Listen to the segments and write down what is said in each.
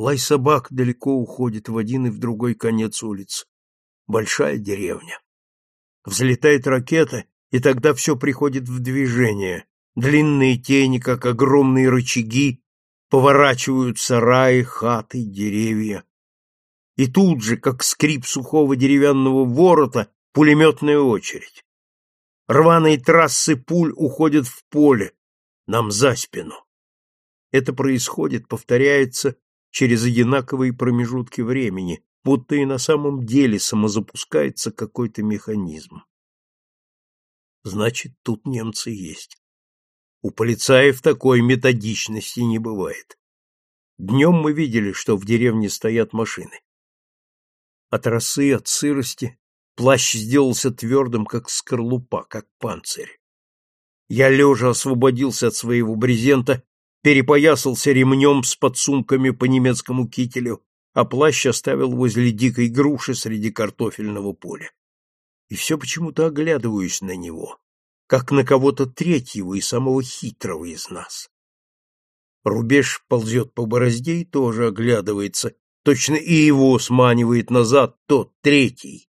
Лай собак далеко уходит в один и в другой конец улицы. Большая деревня. Взлетает ракета, и тогда все приходит в движение. Длинные тени, как огромные рычаги, поворачивают сараи, хаты, деревья. И тут же, как скрип сухого деревянного ворота, пулеметная очередь. Рваные трассы пуль уходят в поле, нам за спину. Это происходит, повторяется через одинаковые промежутки времени, будто и на самом деле самозапускается какой-то механизм. Значит, тут немцы есть. У полицаев такой методичности не бывает. Днем мы видели, что в деревне стоят машины. От росы, от сырости плащ сделался твердым, как скорлупа, как панцирь. Я лежа освободился от своего брезента, перепоясался ремнем с подсумками по немецкому кителю, а плащ оставил возле дикой груши среди картофельного поля. И все почему-то оглядываюсь на него, как на кого-то третьего и самого хитрого из нас. Рубеж ползет по борозде и тоже оглядывается, точно и его сманивает назад тот, третий.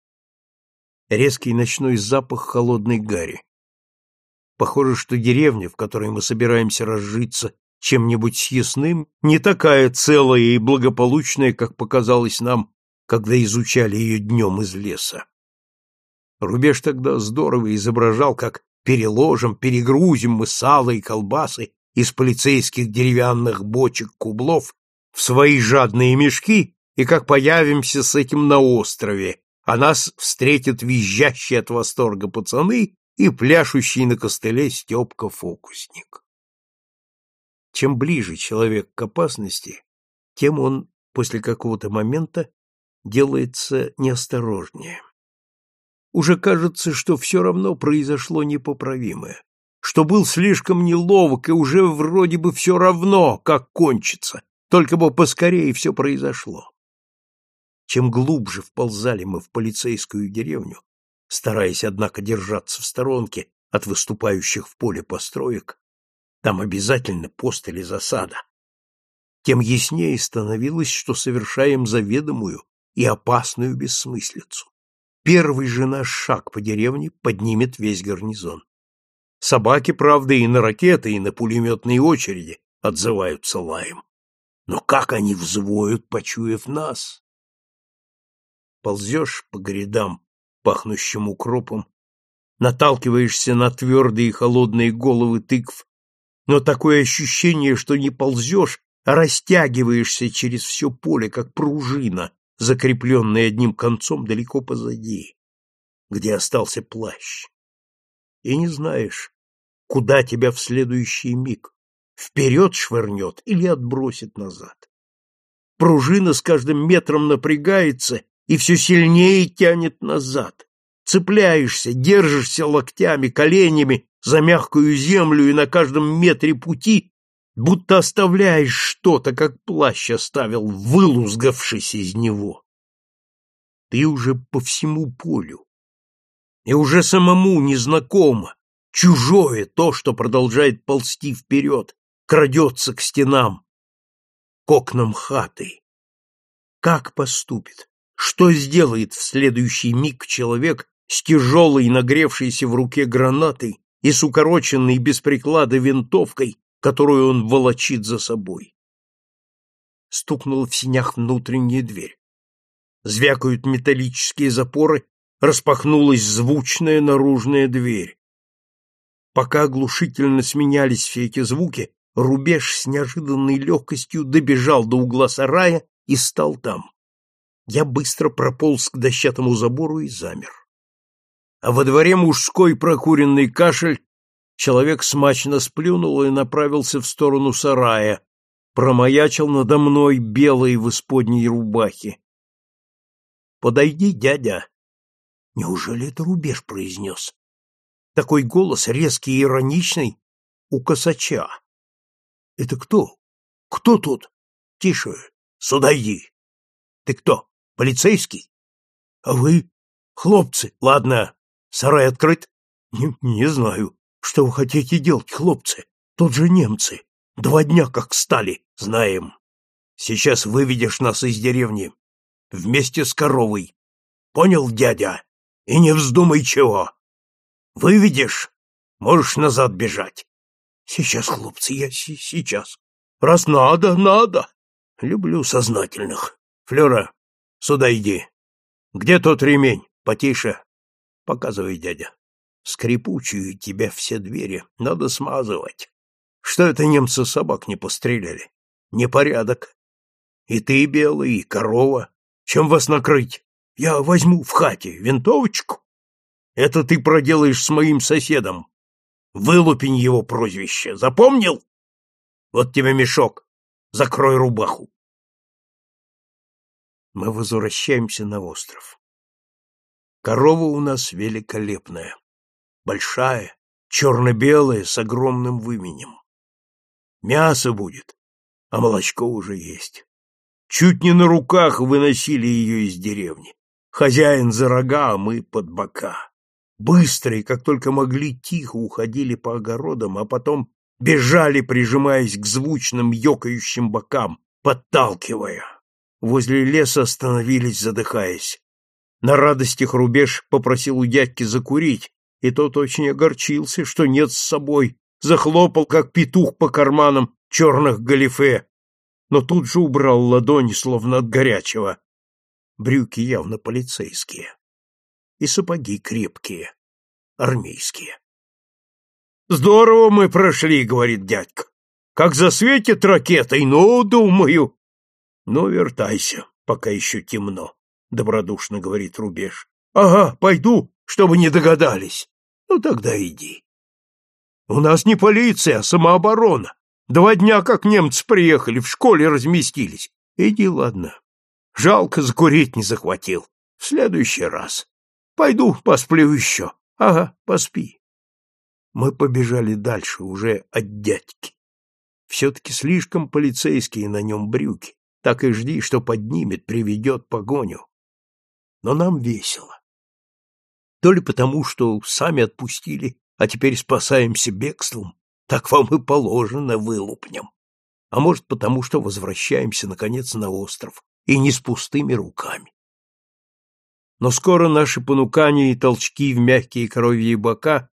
Резкий ночной запах холодной гари. Похоже, что деревня, в которой мы собираемся разжиться чем-нибудь съестным, не такая целая и благополучная, как показалось нам, когда изучали ее днем из леса. Рубеж тогда здорово изображал, как переложим, перегрузим мы сало и колбасы из полицейских деревянных бочек кублов в свои жадные мешки и как появимся с этим на острове, а нас встретят визжащие от восторга пацаны и пляшущий на костыле Степка-фокусник. Чем ближе человек к опасности, тем он после какого-то момента делается неосторожнее. Уже кажется, что все равно произошло непоправимое, что был слишком неловок и уже вроде бы все равно, как кончится, только бы поскорее все произошло. Чем глубже вползали мы в полицейскую деревню, стараясь, однако, держаться в сторонке от выступающих в поле построек, там обязательно пост или засада. Тем яснее становилось, что совершаем заведомую и опасную бессмыслицу. Первый же наш шаг по деревне поднимет весь гарнизон. Собаки, правда, и на ракеты, и на пулеметные очереди отзываются лаем. Но как они взвоют, почуяв нас? Ползешь по грядам, пахнущим укропом, наталкиваешься на твердые и холодные головы тыкв но такое ощущение, что не ползешь, а растягиваешься через все поле, как пружина, закрепленная одним концом далеко позади, где остался плащ. И не знаешь, куда тебя в следующий миг, вперед швырнет или отбросит назад. Пружина с каждым метром напрягается и все сильнее тянет назад. Цепляешься, держишься локтями, коленями за мягкую землю и на каждом метре пути будто оставляешь что-то, как плащ оставил, вылузгавшись из него. Ты уже по всему полю, и уже самому незнакомо, чужое то, что продолжает ползти вперед, крадется к стенам, к окнам хаты. Как поступит? Что сделает в следующий миг человек с тяжелой, нагревшейся в руке гранатой и с укороченной без приклада винтовкой, которую он волочит за собой. Стукнула в синях внутренняя дверь. Звякают металлические запоры, распахнулась звучная наружная дверь. Пока оглушительно сменялись все эти звуки, рубеж с неожиданной легкостью добежал до угла сарая и стал там. Я быстро прополз к дощатому забору и замер а во дворе мужской прокуренный кашель, человек смачно сплюнул и направился в сторону сарая, промаячил надо мной белый в исподней рубахе. «Подойди, дядя!» Неужели это рубеж произнес? Такой голос резкий и ироничный у косача. «Это кто? Кто тут?» «Тише, сюда иди!» «Ты кто, полицейский?» «А вы?» «Хлопцы, ладно, Сарай открыт? Не, не знаю. Что вы хотите делать, хлопцы? Тут же немцы. Два дня как стали, знаем. Сейчас выведешь нас из деревни. Вместе с коровой. Понял, дядя? И не вздумай чего. Выведешь, можешь назад бежать. Сейчас, хлопцы, я сейчас. Раз надо, надо. Люблю сознательных. Флёра, сюда иди. Где тот ремень? Потише. Показывай, дядя. Скрипучие тебя все двери. Надо смазывать. Что это немцы собак не постреляли? Непорядок. И ты белый, и корова. Чем вас накрыть? Я возьму в хате винтовочку. Это ты проделаешь с моим соседом. Вылупень его прозвище. Запомнил? Вот тебе мешок. Закрой рубаху. Мы возвращаемся на остров. Корова у нас великолепная. Большая, черно-белая, с огромным выменем. Мясо будет, а молочко уже есть. Чуть не на руках выносили ее из деревни. Хозяин за рога, а мы под бока. Быстрые, как только могли, тихо уходили по огородам, а потом бежали, прижимаясь к звучным ёкающим бокам, подталкивая. Возле леса остановились, задыхаясь. На радостях рубеж попросил у дядьки закурить, и тот очень огорчился, что нет с собой, захлопал, как петух по карманам черных галифе, но тут же убрал ладони, словно от горячего. Брюки явно полицейские и сапоги крепкие, армейские. «Здорово мы прошли», — говорит дядька. «Как засветит ракетой, ну, думаю». «Ну, вертайся, пока еще темно», — добродушно говорит Рубеж. «Ага, пойду, чтобы не догадались». «Ну, тогда иди». «У нас не полиция, а самооборона. Два дня, как немцы приехали, в школе разместились. Иди, ладно. Жалко, закурить не захватил. В следующий раз». Пойду посплю еще. Ага, поспи. Мы побежали дальше, уже от дядьки. Все-таки слишком полицейские на нем брюки. Так и жди, что поднимет, приведет погоню. Но нам весело. То ли потому, что сами отпустили, а теперь спасаемся бегством, так вам и положено вылупнем. А может, потому что возвращаемся, наконец, на остров, и не с пустыми руками. Но скоро наши понукания и толчки в мягкие коровьи бока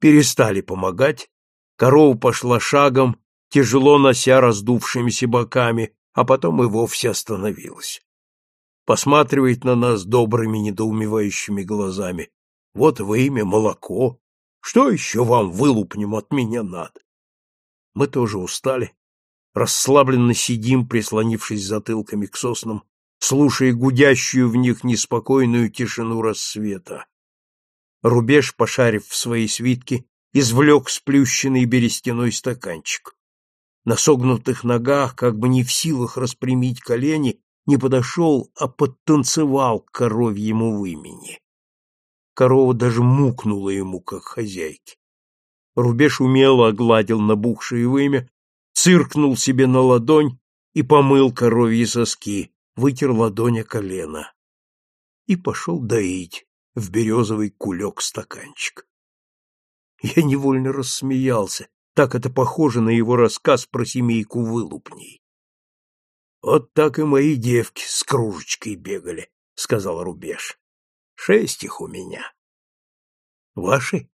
перестали помогать, корова пошла шагом, тяжело нося раздувшимися боками, а потом и вовсе остановилась. Посматривает на нас добрыми недоумевающими глазами. Вот имя молоко. Что еще вам, вылупнем, от меня надо? Мы тоже устали, расслабленно сидим, прислонившись затылками к соснам, слушая гудящую в них неспокойную тишину рассвета. Рубеж, пошарив в своей свитке, извлек сплющенный берестяной стаканчик. На согнутых ногах, как бы не в силах распрямить колени, не подошел, а подтанцевал к коровьему вымени. Корова даже мукнула ему, как хозяйке. Рубеж умело огладил набухшее вымя, циркнул себе на ладонь и помыл коровьи соски, вытер ладонь о колено и пошел доить в березовый кулек стаканчик. Я невольно рассмеялся, так это похоже на его рассказ про семейку вылупней. Вот так и мои девки с кружечкой бегали, сказал Рубеж. Шесть их у меня. Ваши?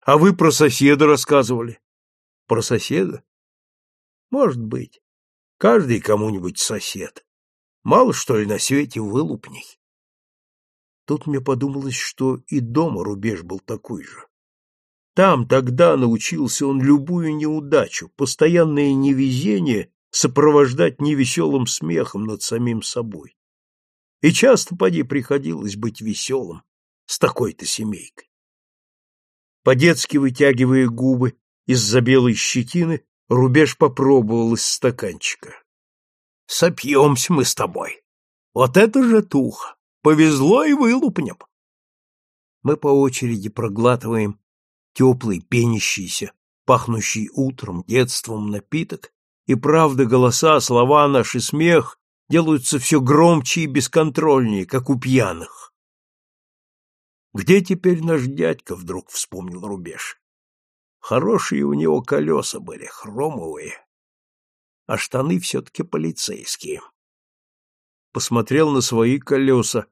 А вы про соседа рассказывали? Про соседа? Может быть. Каждый кому-нибудь сосед. Мало, что ли, на свете вылупней? Тут мне подумалось, что и дома рубеж был такой же. Там тогда научился он любую неудачу, постоянное невезение сопровождать невеселым смехом над самим собой. И часто поди приходилось быть веселым с такой-то семейкой. По-детски вытягивая губы из-за белой щетины, рубеж попробовал из стаканчика. Сопьемся мы с тобой. Вот это же туха! Повезло и вылупнем. Мы по очереди проглатываем теплый, пенящийся, пахнущий утром, детством напиток, и правда голоса, слова наши, смех делаются все громче и бесконтрольнее, как у пьяных. Где теперь наш дядька, вдруг вспомнил рубеж. Хорошие у него колеса были, хромовые. а штаны все-таки полицейские. Посмотрел на свои колеса,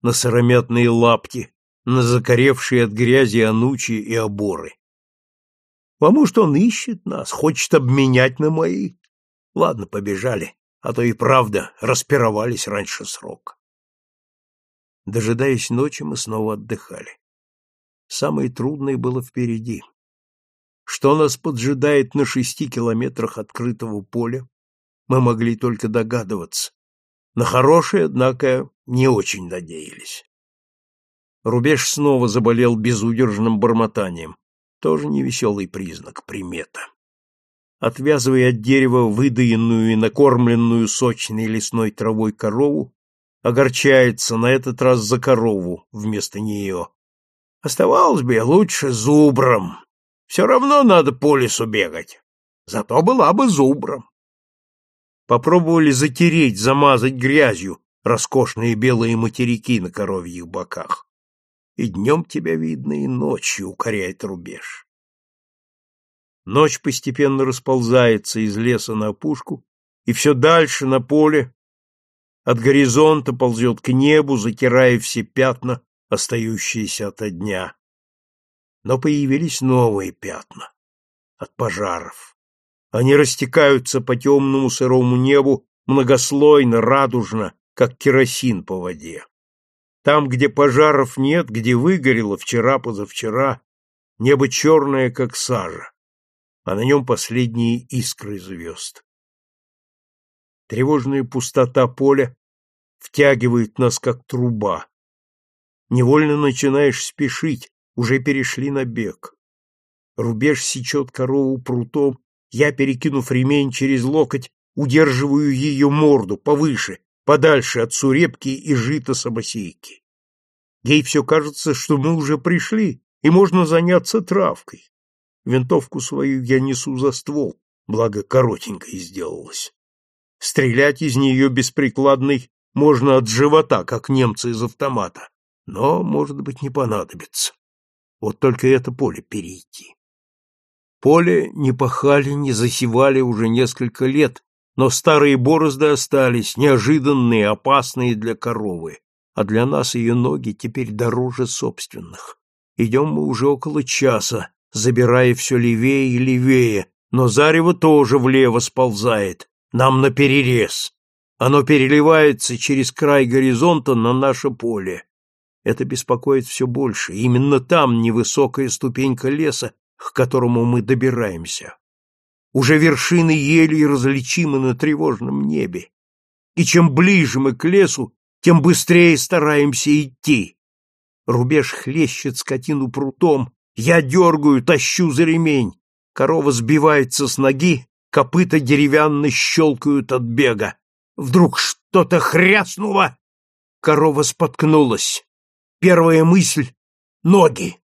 на сыромятные лапти, на закоревшие от грязи анучи и оборы. А может, он ищет нас, хочет обменять на мои? Ладно, побежали, а то и правда распировались раньше срока. Дожидаясь ночи, мы снова отдыхали. Самое трудное было впереди. Что нас поджидает на шести километрах открытого поля, мы могли только догадываться. На хорошее, однако, не очень надеялись. Рубеж снова заболел безудержным бормотанием. Тоже невеселый признак, примета. Отвязывая от дерева выдаенную и накормленную сочной лесной травой корову, огорчается на этот раз за корову вместо нее. Оставалось бы лучше зубром. Все равно надо по лесу бегать. Зато была бы зубром. Попробовали затереть, замазать грязью роскошные белые материки на коровьих боках. И днем тебя видно, и ночью укоряет рубеж. Ночь постепенно расползается из леса на опушку, и все дальше на поле от горизонта ползет к небу, затирая все пятна, остающиеся от дня. Но появились новые пятна от пожаров. Они растекаются по темному сырому небу многослойно, радужно, как керосин по воде. Там, где пожаров нет, где выгорело вчера-позавчера, небо черное, как сажа, а на нем последние искры звезд. Тревожная пустота поля втягивает нас, как труба. Невольно начинаешь спешить, уже перешли на бег. Рубеж сечет корову прутом, я, перекинув ремень через локоть, удерживаю ее морду повыше, подальше от сурепки и жита самосейки. Ей все кажется, что мы уже пришли, и можно заняться травкой. Винтовку свою я несу за ствол, благо коротенькой сделалась. Стрелять из нее бесприкладной можно от живота, как немцы из автомата, но, может быть, не понадобится. Вот только это поле перейти. Поле не пахали, не засевали уже несколько лет, но старые борозды остались, неожиданные, опасные для коровы, а для нас ее ноги теперь дороже собственных. Идем мы уже около часа, забирая все левее и левее, но зарево тоже влево сползает, нам на перерез. Оно переливается через край горизонта на наше поле. Это беспокоит все больше. Именно там невысокая ступенька леса, к которому мы добираемся. Уже вершины елей различимы на тревожном небе. И чем ближе мы к лесу, тем быстрее стараемся идти. Рубеж хлещет скотину прутом, я дергаю, тащу за ремень. Корова сбивается с ноги, копыта деревянно щелкают от бега. Вдруг что-то хряснуло, корова споткнулась. Первая мысль — ноги.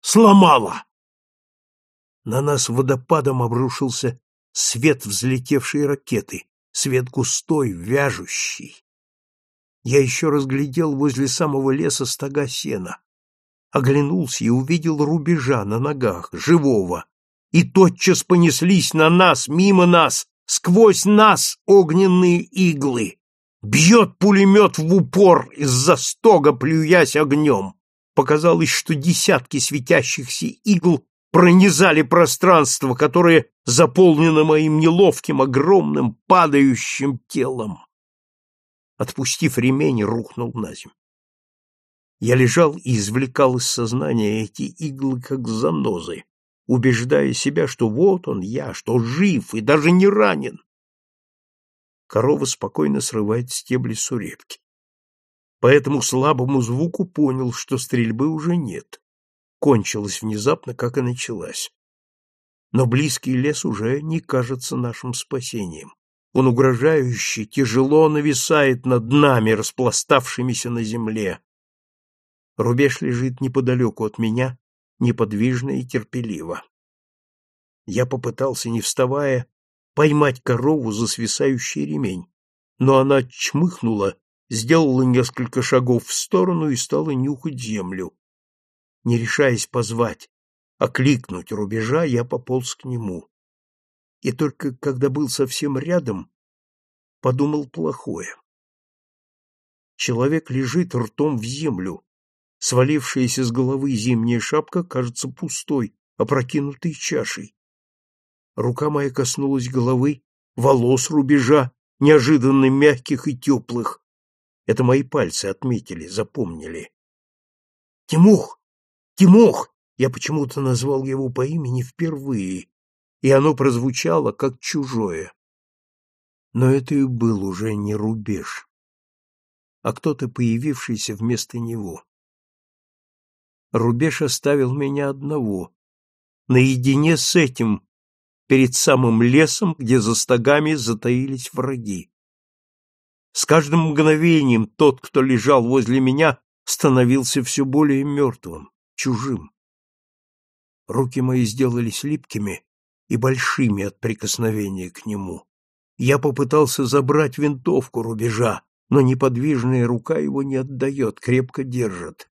Сломала. На нас водопадом обрушился свет взлетевшей ракеты, свет густой, вяжущий. Я еще разглядел возле самого леса стога сена. Оглянулся и увидел рубежа на ногах, живого, и тотчас понеслись на нас, мимо нас, сквозь нас огненные иглы. Бьет пулемет в упор из-за стога, плюясь огнем. Показалось, что десятки светящихся игл пронизали пространство, которое заполнено моим неловким, огромным, падающим телом. Отпустив ремень, рухнул на землю. Я лежал и извлекал из сознания эти иглы, как занозы, убеждая себя, что вот он я, что жив и даже не ранен. Корова спокойно срывает стебли сурепки. По этому слабому звуку понял, что стрельбы уже нет. Кончилась внезапно, как и началась. Но близкий лес уже не кажется нашим спасением. Он угрожающе, тяжело нависает над нами, распластавшимися на земле. Рубеж лежит неподалеку от меня, неподвижно и терпеливо. Я попытался, не вставая, поймать корову за свисающий ремень, но она чмыхнула, сделала несколько шагов в сторону и стала нюхать землю. Не решаясь позвать, окликнуть рубежа, я пополз к нему. и только когда был совсем рядом, подумал плохое. Человек лежит ртом в землю, свалившаяся с головы зимняя шапка кажется пустой, опрокинутой чашей. Рука моя коснулась головы, волос рубежа, неожиданно мягких и теплых. Это мои пальцы отметили, запомнили. Тимух! Тимух! Я почему-то назвал его по имени впервые, и оно прозвучало как чужое. Но это и был уже не рубеж, а кто-то, появившийся вместо него. Рубеж оставил меня одного, наедине с этим, перед самым лесом, где за стогами затаились враги. С каждым мгновением тот, кто лежал возле меня, становился все более мертвым, чужим. Руки мои сделались липкими и большими от прикосновения к нему. Я попытался забрать винтовку рубежа, но неподвижная рука его не отдает, крепко держит.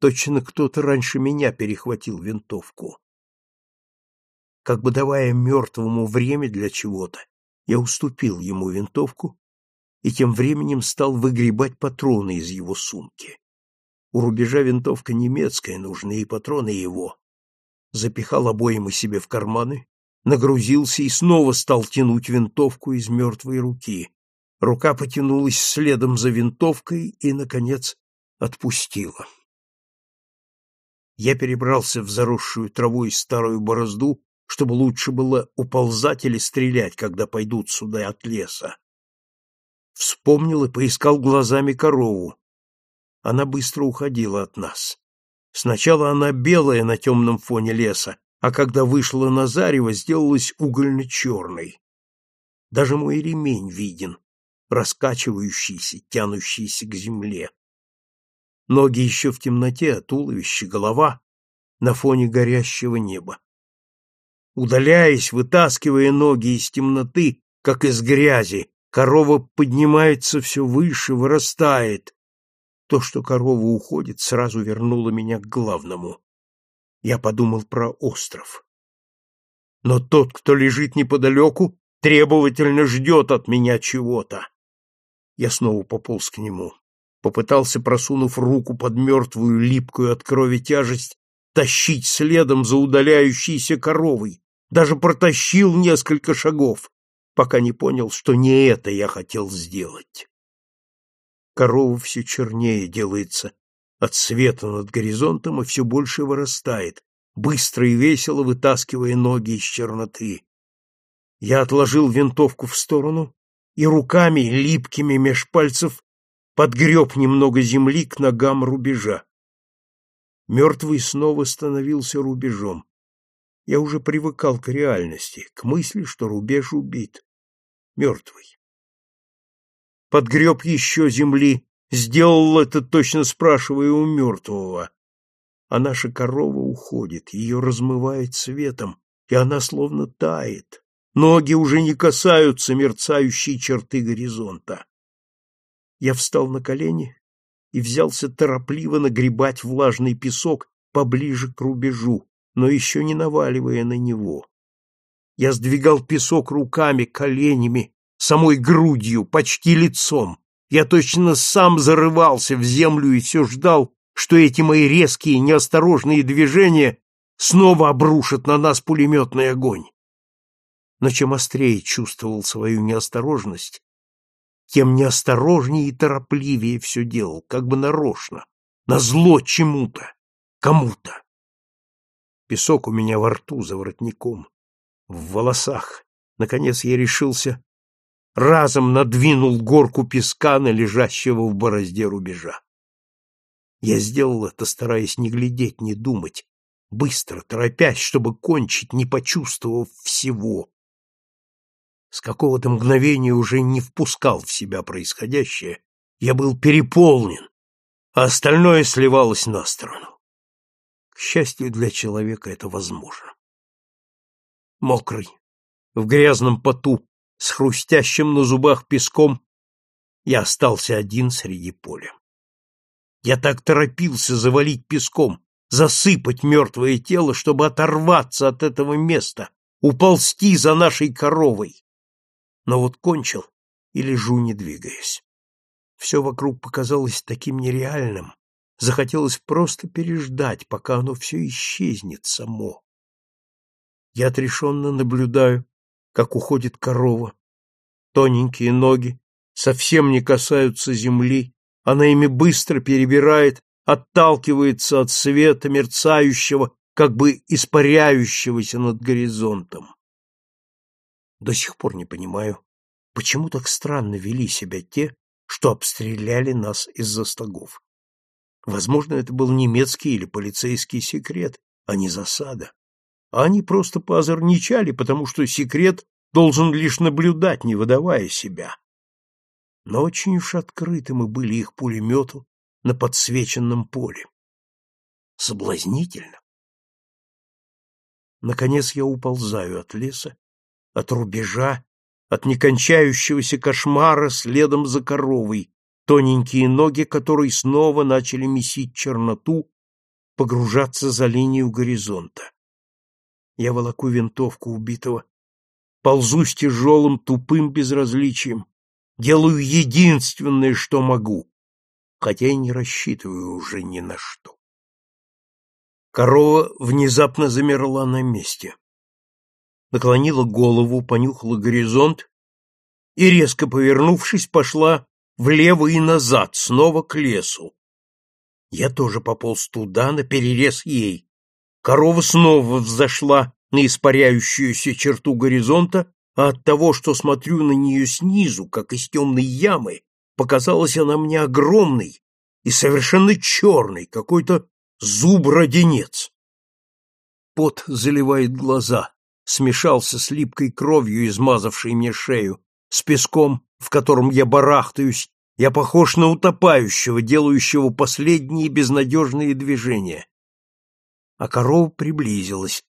Точно кто-то раньше меня перехватил винтовку. Как бы давая мертвому время для чего-то, я уступил ему винтовку и тем временем стал выгребать патроны из его сумки. У рубежа винтовка немецкая, нужны и патроны его. Запихал обоймы себе в карманы, нагрузился и снова стал тянуть винтовку из мертвой руки. Рука потянулась следом за винтовкой и, наконец, отпустила. Я перебрался в заросшую травой старую борозду чтобы лучше было уползать или стрелять, когда пойдут сюда от леса. Вспомнил и поискал глазами корову. Она быстро уходила от нас. Сначала она белая на темном фоне леса, а когда вышла на зарево, сделалась угольно-черной. Даже мой ремень виден, раскачивающийся, тянущийся к земле. Ноги еще в темноте, а туловище, голова на фоне горящего неба. Удаляясь, вытаскивая ноги из темноты, как из грязи, корова поднимается все выше, вырастает. То, что корова уходит, сразу вернуло меня к главному. Я подумал про остров. Но тот, кто лежит неподалеку, требовательно ждет от меня чего-то. Я снова пополз к нему. Попытался, просунув руку под мертвую, липкую от крови тяжесть, тащить следом за удаляющейся коровой даже протащил несколько шагов, пока не понял, что не это я хотел сделать. Корова все чернее делается от света над горизонтом и все больше вырастает, быстро и весело вытаскивая ноги из черноты. Я отложил винтовку в сторону и руками, липкими меж пальцев, подгреб немного земли к ногам рубежа. Мертвый снова становился рубежом. Я уже привыкал к реальности, к мысли, что рубеж убит, мертвый. Подгреб еще земли, сделал это, точно спрашивая у мертвого. А наша корова уходит, ее размывает светом, и она словно тает. Ноги уже не касаются мерцающей черты горизонта. Я встал на колени и взялся торопливо нагребать влажный песок поближе к рубежу, но еще не наваливая на него. Я сдвигал песок руками, коленями, самой грудью, почти лицом. Я точно сам зарывался в землю и все ждал, что эти мои резкие, неосторожные движения снова обрушат на нас пулеметный огонь. Но чем острее чувствовал свою неосторожность, тем неосторожнее и торопливее все делал, как бы нарочно, на зло чему-то, кому-то. Песок у меня во рту за воротником, в волосах. Наконец я решился, разом надвинул горку песка на лежащего в борозде рубежа. Я сделал это, стараясь не глядеть, не думать, быстро, торопясь, чтобы кончить, не почувствовав всего. С какого-то мгновения уже не впускал в себя происходящее, я был переполнен, а остальное сливалось на сторону. К счастью для человека это возможно. Мокрый, в грязном поту, с хрустящим на зубах песком, я остался один среди поля. Я так торопился завалить песком, засыпать мертвое тело, чтобы оторваться от этого места, уползти за нашей коровой. Но вот кончил и лежу, не двигаясь. Все вокруг показалось таким нереальным, захотелось просто переждать, пока оно все исчезнет само. Я отрешенно наблюдаю, как уходит корова. Тоненькие ноги совсем не касаются земли, она ими быстро перебирает, отталкивается от света мерцающего, как бы испаряющегося над горизонтом. До сих пор не понимаю, почему так странно вели себя те, что обстреляли нас из-за стогов. Возможно, это был немецкий или полицейский секрет, а не засада. А они просто поозорничали, потому что секрет должен лишь наблюдать, не выдавая себя. Но очень уж открыты мы были их пулемету на подсвеченном поле. Соблазнительно. Наконец я уползаю от леса, от рубежа, от некончающегося кошмара следом за коровой, тоненькие ноги которой снова начали месить черноту, погружаться за линию горизонта. Я волоку винтовку убитого, ползу с тяжелым, тупым безразличием, делаю единственное, что могу, хотя и не рассчитываю уже ни на что. Корова внезапно замерла на месте. Наклонила голову, понюхала горизонт и, резко повернувшись, пошла влево и назад, снова к лесу. Я тоже пополз туда, на перерез ей. Корова снова взошла на испаряющуюся черту горизонта, а от того, что смотрю на нее снизу, как из темной ямы, показалась она мне огромной и совершенно черной, какой-то зуб-роденец. Пот заливает глаза, смешался с липкой кровью, измазавшей мне шею, с песком, в котором я барахтаюсь, я похож на утопающего, делающего последние безнадежные движения. А корова приблизилась,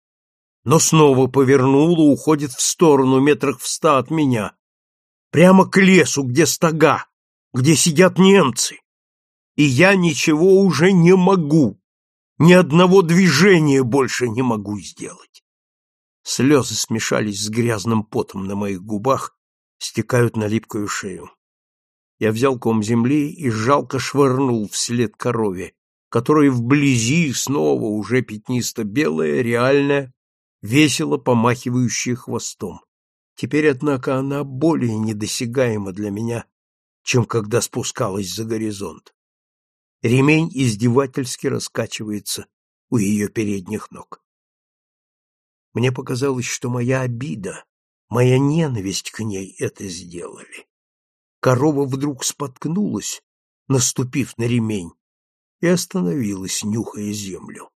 но снова повернула, уходит в сторону метрах в ста от меня, прямо к лесу, где стога, где сидят немцы. И я ничего уже не могу. Ни одного движения больше не могу сделать. Слезы смешались с грязным потом на моих губах, стекают на липкую шею. Я взял ком земли и жалко швырнул вслед корове, которая вблизи снова уже пятнисто-белая, реальная, весело помахивающая хвостом. Теперь, однако, она более недосягаема для меня, чем когда спускалась за горизонт. Ремень издевательски раскачивается у ее передних ног. Мне показалось, что моя обида, моя ненависть к ней это сделали. Корова вдруг споткнулась, наступив на ремень, и остановилась, нюхая землю.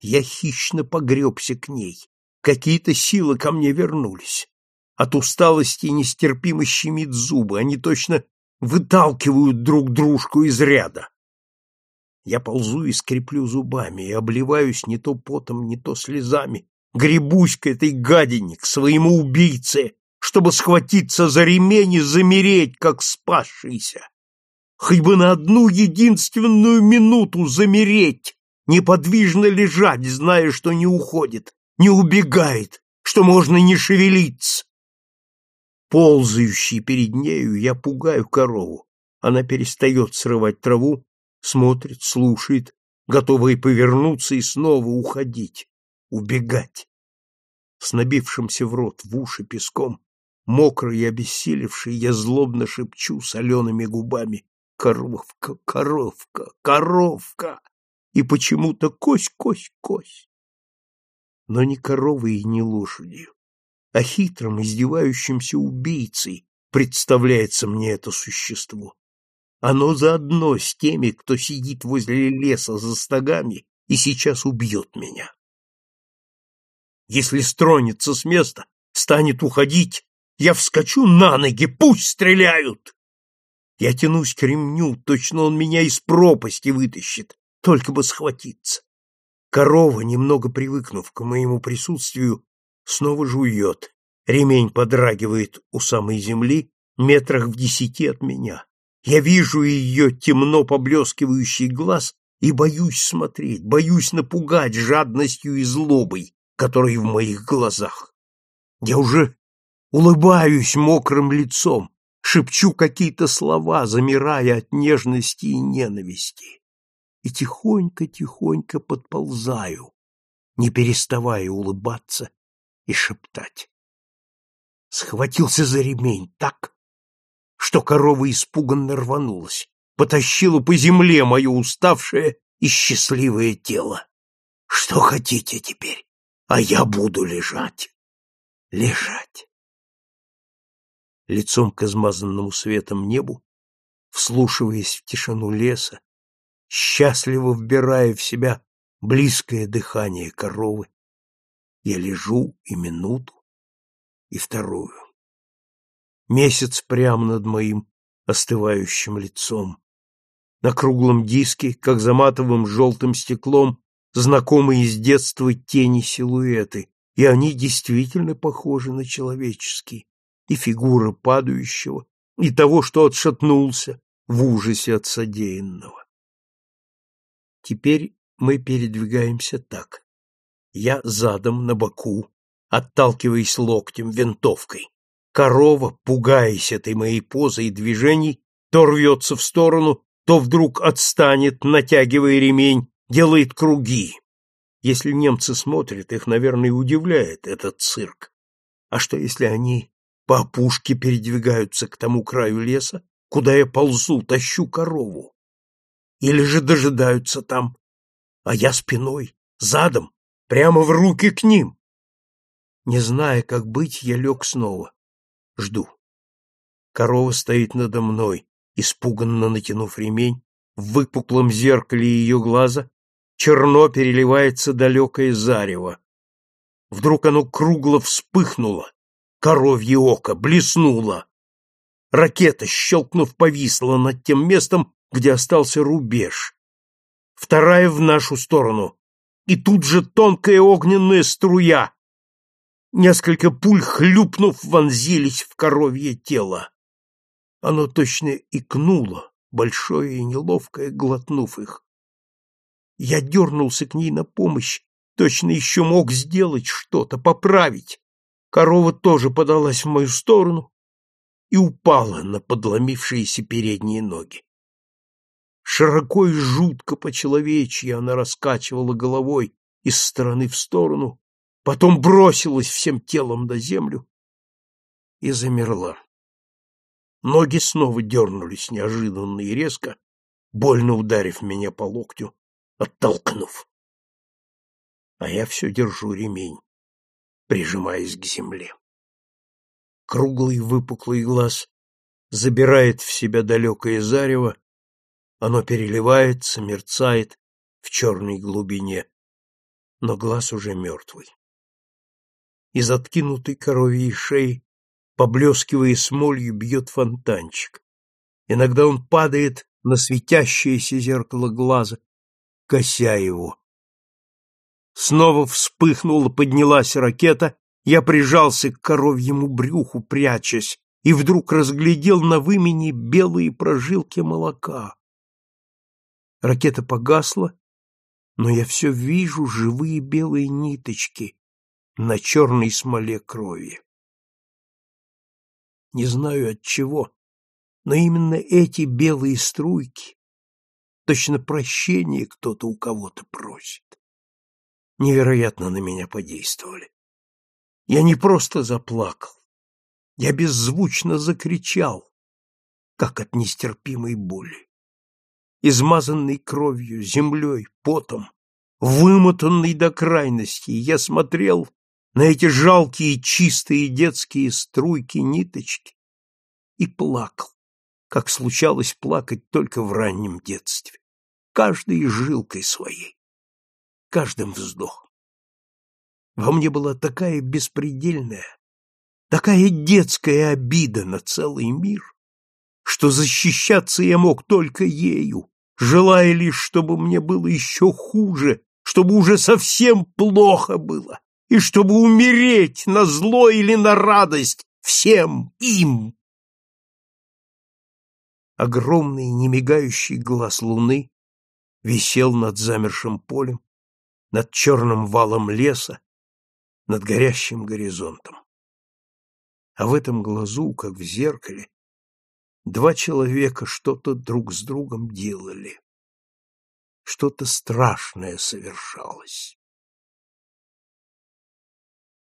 Я хищно погребся к ней. Какие-то силы ко мне вернулись. От усталости нестерпимо щемит зубы, они точно выталкивают друг дружку из ряда. Я ползу и скреплю зубами, и обливаюсь не то потом, не то слезами, гребусь к этой гадине, к своему убийце, чтобы схватиться за ремень и замереть, как спасшийся. Хоть бы на одну единственную минуту замереть, неподвижно лежать, зная, что не уходит, не убегает, что можно не шевелиться. Ползающий перед нею, я пугаю корову. Она перестает срывать траву, смотрит, слушает, готовая повернуться и снова уходить, убегать. С набившимся в рот, в уши песком, мокрый и обессилевший, я злобно шепчу солеными губами «Коровка, коровка, коровка!» и почему-то кось, кось, кось. Но не коровой и не лошадью, а хитрым, издевающимся убийцей представляется мне это существо. Оно заодно с теми, кто сидит возле леса за стогами и сейчас убьет меня. Если стронется с места, станет уходить, я вскочу на ноги, пусть стреляют! Я тянусь к ремню, точно он меня из пропасти вытащит, только бы схватиться. Корова, немного привыкнув к моему присутствию, снова жует. Ремень подрагивает у самой земли, метрах в десяти от меня. Я вижу ее темно поблескивающий глаз и боюсь смотреть, боюсь напугать жадностью и злобой, который в моих глазах. Я уже улыбаюсь мокрым лицом, шепчу какие-то слова, замирая от нежности и ненависти, и тихонько-тихонько подползаю, не переставая улыбаться и шептать. Схватился за ремень так, что корова испуганно рванулась, потащила по земле мое уставшее и счастливое тело. Что хотите теперь? А я буду лежать. Лежать. Лицом к измазанному светом небу, вслушиваясь в тишину леса, счастливо вбирая в себя близкое дыхание коровы, я лежу и минуту, и вторую. Месяц прямо над моим остывающим лицом. На круглом диске, как за матовым желтым стеклом, знакомые с детства тени силуэты, и они действительно похожи на человеческие, и фигура падающего, и того, что отшатнулся в ужасе от содеянного. Теперь мы передвигаемся так. Я задом на боку, отталкиваясь локтем винтовкой. Корова, пугаясь этой моей позы и движений, то рвется в сторону, то вдруг отстанет, натягивая ремень, делает круги. Если немцы смотрят, их, наверное, удивляет этот цирк. А что, если они по опушке передвигаются к тому краю леса, куда я ползу, тащу корову? Или же дожидаются там, а я спиной, задом, прямо в руки к ним? Не зная, как быть, я лег снова. Жду. Корова стоит надо мной, испуганно натянув ремень. В выпуклом зеркале ее глаза черно переливается далекое зарево. Вдруг оно кругло вспыхнуло, коровье око блеснуло. Ракета, щелкнув, повисла над тем местом, где остался рубеж. Вторая в нашу сторону. И тут же тонкая огненная струя, Несколько пуль, хлюпнув, вонзились в коровье тело. Оно точно икнуло, большое и неловкое, глотнув их. Я дернулся к ней на помощь, точно еще мог сделать что-то, поправить. Корова тоже подалась в мою сторону и упала на подломившиеся передние ноги. Широко и жутко по-человечьи она раскачивала головой из стороны в сторону, потом бросилась всем телом на землю и замерла. Ноги снова дернулись неожиданно и резко, больно ударив меня по локтю, оттолкнув. А я все держу ремень, прижимаясь к земле. Круглый выпуклый глаз забирает в себя далекое зарево, оно переливается, мерцает в черной глубине, но глаз уже мертвый из откинутой коровьей шеи, поблескивая смолью, бьет фонтанчик. Иногда он падает на светящееся зеркало глаза, кося его. Снова вспыхнула, поднялась ракета, я прижался к коровьему брюху, прячась, и вдруг разглядел на вымене белые прожилки молока. Ракета погасла, но я все вижу живые белые ниточки, на черной смоле крови. Не знаю от чего, но именно эти белые струйки, точно прощение кто-то у кого-то просит, невероятно на меня подействовали. Я не просто заплакал, я беззвучно закричал, как от нестерпимой боли. Измазанный кровью, землей, потом, вымотанный до крайности, я смотрел на эти жалкие чистые детские струйки ниточки и плакал, как случалось плакать только в раннем детстве, каждой жилкой своей, каждым вздохом. Во мне была такая беспредельная, такая детская обида на целый мир, что защищаться я мог только ею, желая лишь, чтобы мне было еще хуже, чтобы уже совсем плохо было, и чтобы умереть на зло или на радость всем им. Огромный немигающий глаз луны висел над замершим полем, над черным валом леса, над горящим горизонтом. А в этом глазу, как в зеркале, два человека что-то друг с другом делали. Что-то страшное совершалось.